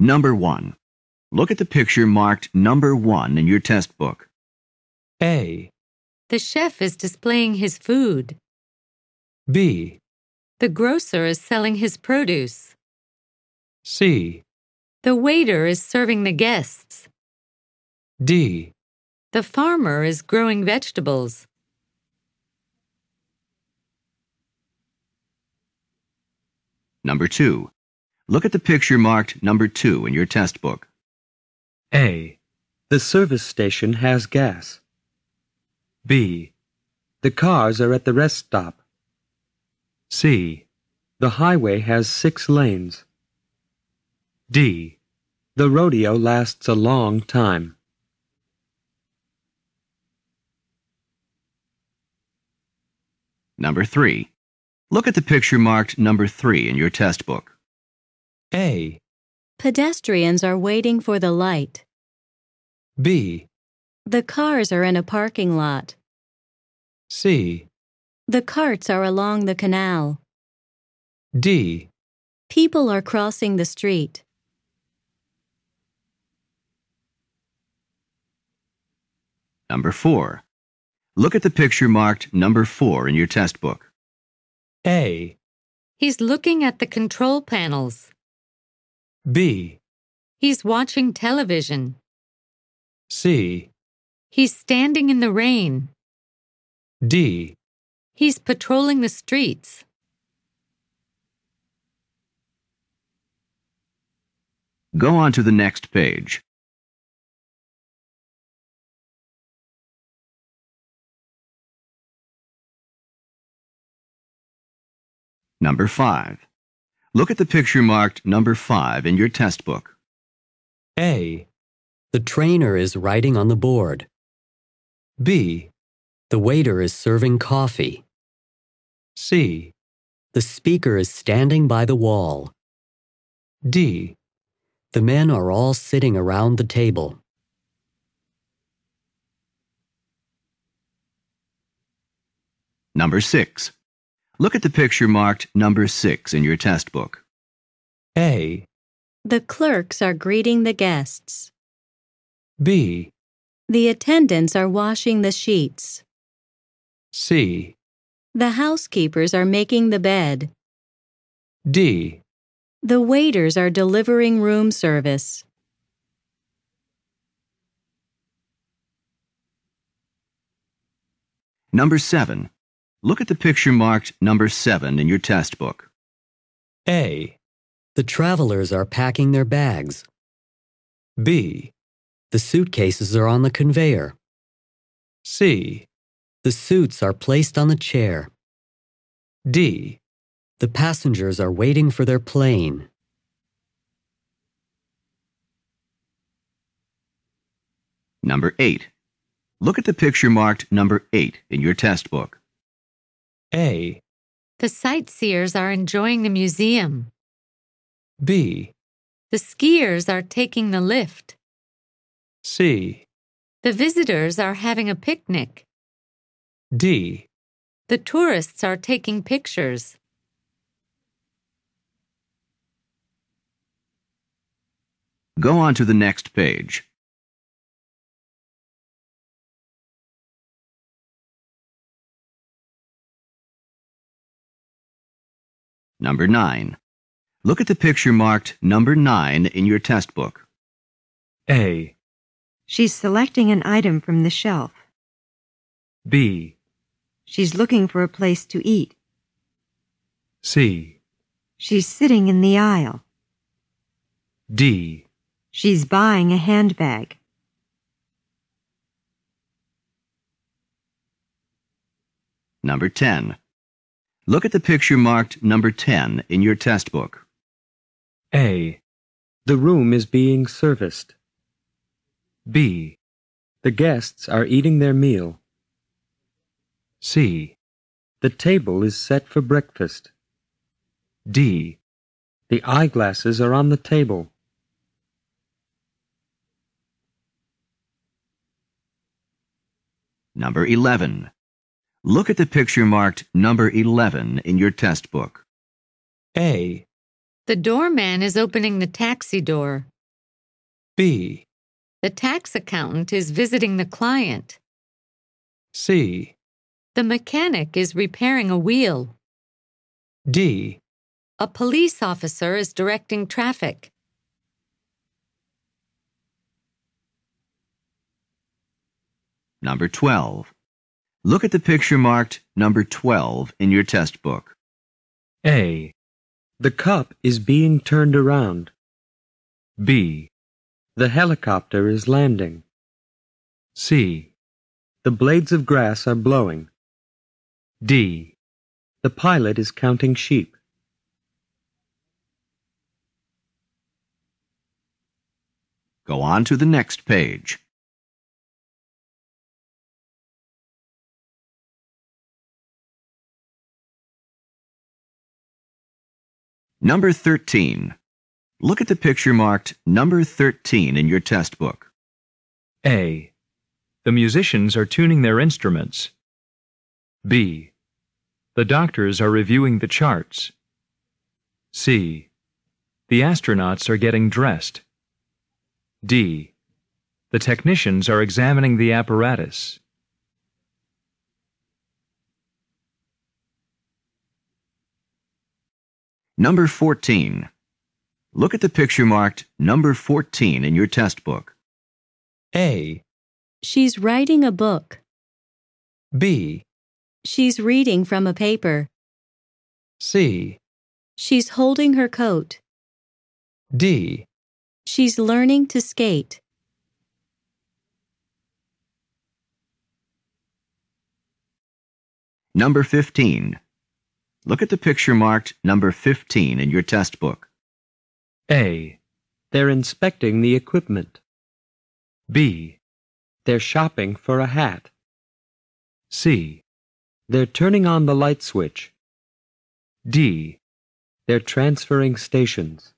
Number 1. Look at the picture marked number 1 in your test book. A, The chef is displaying his food. B, The grocer is selling his produce. C, The waiter is serving the guests. D, The farmer is growing vegetables. Number 2. Look at the picture marked number 2 in your test book. A. The service station has gas. B. The cars are at the rest stop. C. The highway has six lanes. D. The rodeo lasts a long time. Number 3. Look at the picture marked number 3 in your test book. A, Pedestrians are waiting for the light. B, The cars are in a parking lot. C, The carts are along the canal. D, People are crossing the street. Number 4. Look at the picture marked number 4 in your test book. A, He's looking at the control panels. B, He's watching television. C, He's standing in the rain. D, He's patrolling the streets. Go on to the next page. Number 5. Look at the picture marked number 5 in your test book. A. The trainer is writing on the board. B. The waiter is serving coffee. C. The speaker is standing by the wall. D. The men are all sitting around the table. Number 6. Look at the picture marked number 6 in your test book. A, The clerks are greeting the guests. B, The attendants are washing the sheets. C, The housekeepers are making the bed. D, The waiters are delivering room service. Number 7. Look at the picture marked number 7 in your test book. A, The travelers are packing their bags. B, The suitcases are on the conveyor. C, The suits are placed on the chair. D, The passengers are waiting for their plane. Number 8. Look at the picture marked number 8 in your test book. A, The sightseers are enjoying the museum. B, The skiers are taking the lift. C, The visitors are having a picnic. D, The tourists are taking pictures. Go on to the next page. Number 9. Look at the picture marked number 9 in your test book. A. She's selecting an item from the shelf. B. She's looking for a place to eat. C. She's sitting in the aisle. D. She's buying a handbag. Number 10. Look at the picture marked number 10 in your test book. A. The room is being serviced. B. The guests are eating their meal. C. The table is set for breakfast. D. The eyeglasses are on the table. Number 11. Look at the picture marked number 11 in your test book. A, The doorman is opening the taxi door. B, The tax accountant is visiting the client. C, The mechanic is repairing a wheel. D, A police officer is directing traffic. Number 12. Look at the picture marked number 12 in your test book. A. The cup is being turned around. B. The helicopter is landing. C. The blades of grass are blowing. D. The pilot is counting sheep. Go on to the next page. Number 13. Look at the picture marked number 13 in your test book. A. The musicians are tuning their instruments. B. The doctors are reviewing the charts. C. The astronauts are getting dressed. D. The technicians are examining the apparatus. Number 14. Look at the picture marked number 14 in your test book. A, She's writing a book. B, She's reading from a paper. C, She's holding her coat. D, She's learning to skate. Number 15. Look at the picture marked number 15 in your test book. A. They're inspecting the equipment. B. They're shopping for a hat. C. They're turning on the light switch. D. They're transferring stations.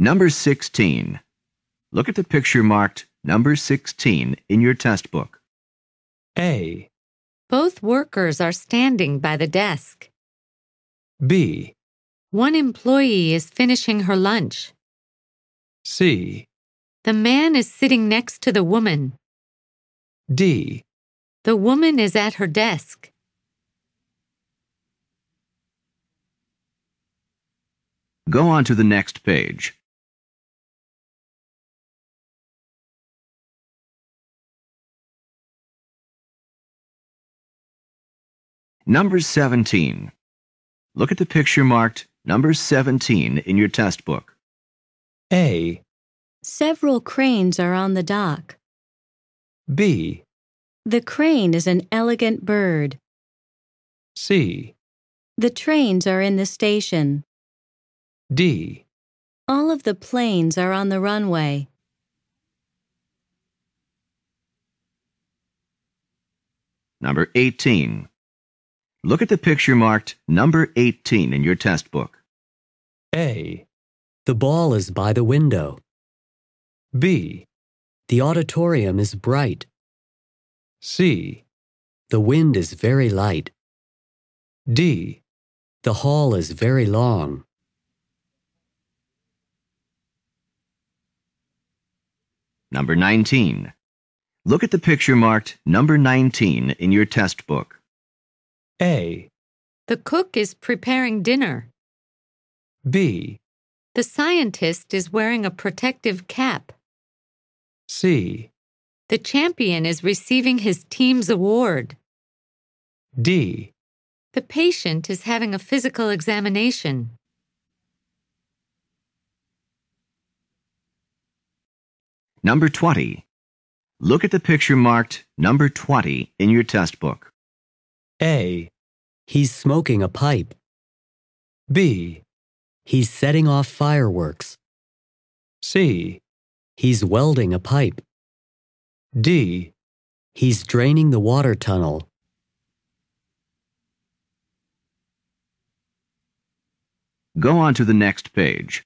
Number 16. Look at the picture marked number 16 in your test book. A, Both workers are standing by the desk. B, One employee is finishing her lunch. C, The man is sitting next to the woman. D, The woman is at her desk. Go on to the next page. Number 17. Look at the picture marked number 17 in your test book. A, Several cranes are on the dock. B, The crane is an elegant bird. C, The trains are in the station. D, All of the planes are on the runway. Number 18. Look at the picture marked number 18 in your test book. A, The ball is by the window. B, The auditorium is bright. C, The wind is very light. D, The hall is very long. Number 19. Look at the picture marked number 19 in your test book. A, The cook is preparing dinner. B, The scientist is wearing a protective cap. C, The champion is receiving his team's award. D, The patient is having a physical examination. Number 20. Look at the picture marked number 20 in your test book. A, He's smoking a pipe. B, He's setting off fireworks. C, He's welding a pipe. D, He's draining the water tunnel. Go on to the next page.